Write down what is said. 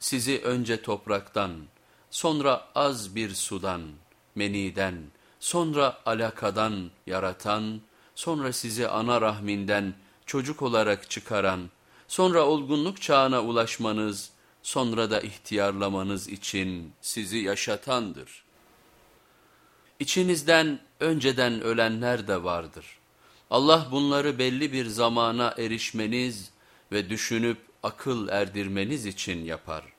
sizi önce topraktan, sonra az bir sudan, meniden, sonra alakadan yaratan, sonra sizi ana rahminden çocuk olarak çıkaran, sonra olgunluk çağına ulaşmanız, sonra da ihtiyarlamanız için sizi yaşatandır. İçinizden önceden ölenler de vardır. Allah bunları belli bir zamana erişmeniz ve düşünüp akıl erdirmeniz için yapar.''